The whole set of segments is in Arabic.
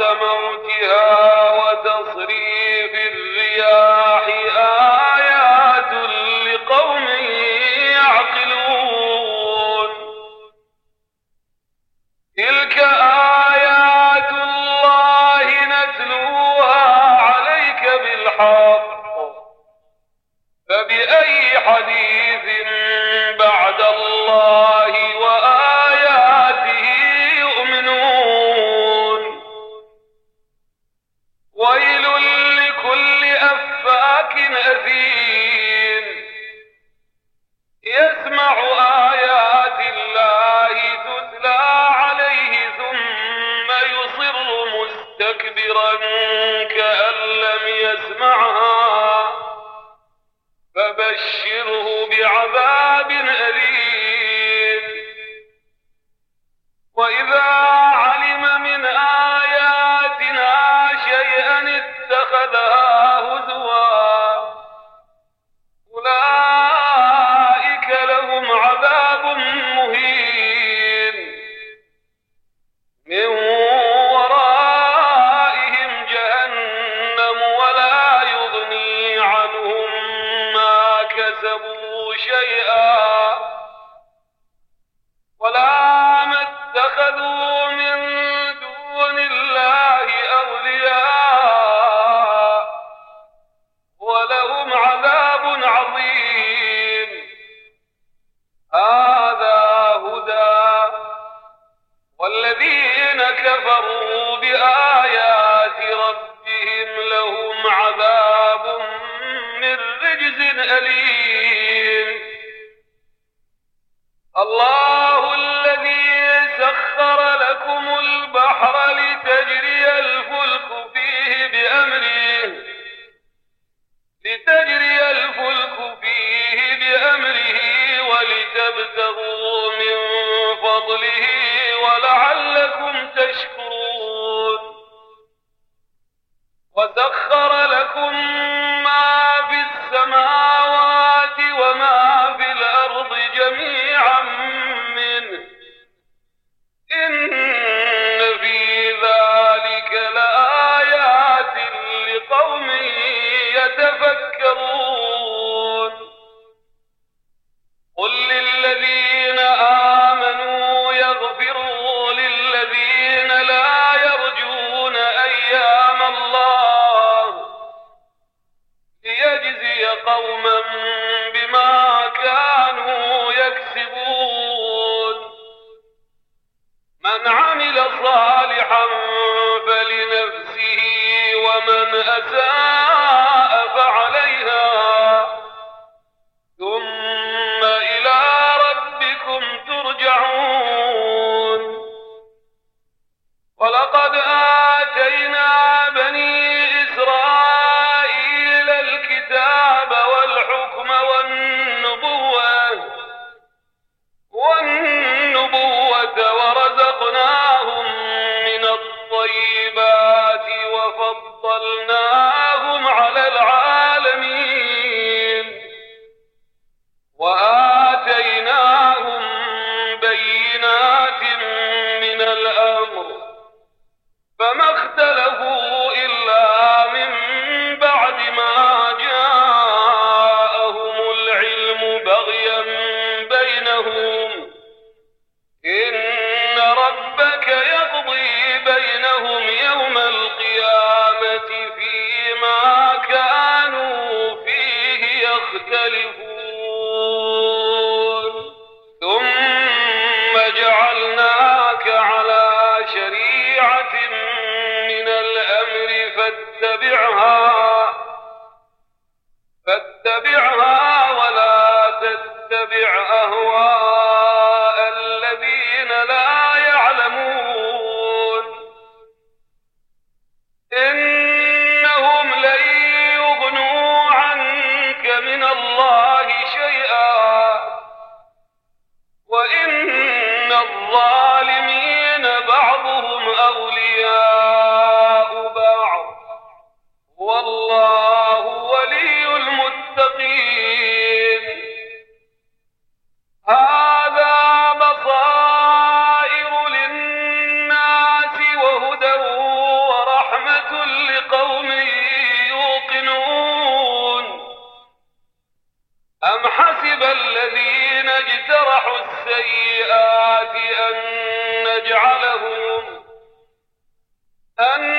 موتها يصر مستكبرا كأن لم يسمعها فبشره بعذاب أليم. وإذا علم من آه سليم صالحا فلنفسه ومن أساء اتبعها أن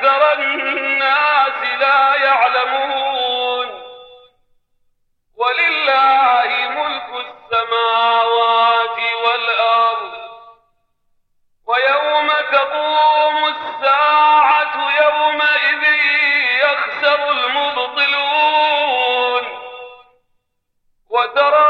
أكثر الناس لا يعلمون ولله ملك السماوات والأرض ويوم تقوم الساعة يومئذ يخسر المبطلون وترى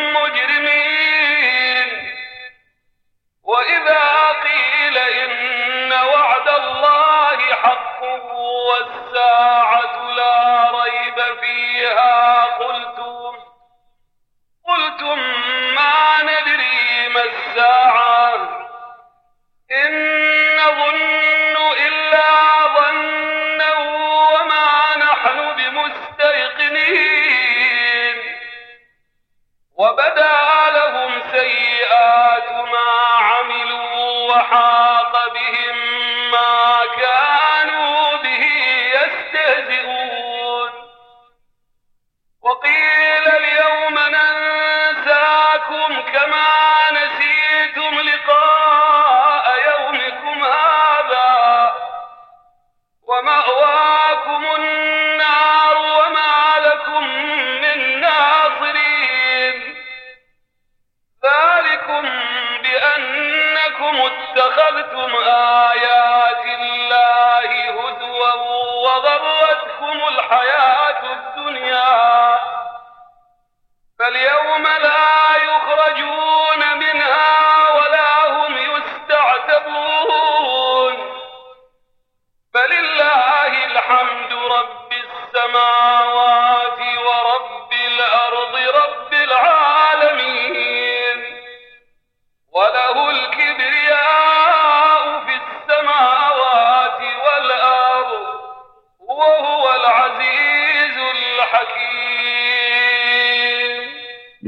لا ريب فيها. قلتم قلتم ما ندري ما الساعة اتخذتم آيات الله هدوا وغرتكم الحياة الدنيا. فاليوم لا يخرجون منها ولا هم يستعتبون. فلله الحمد رب السماوات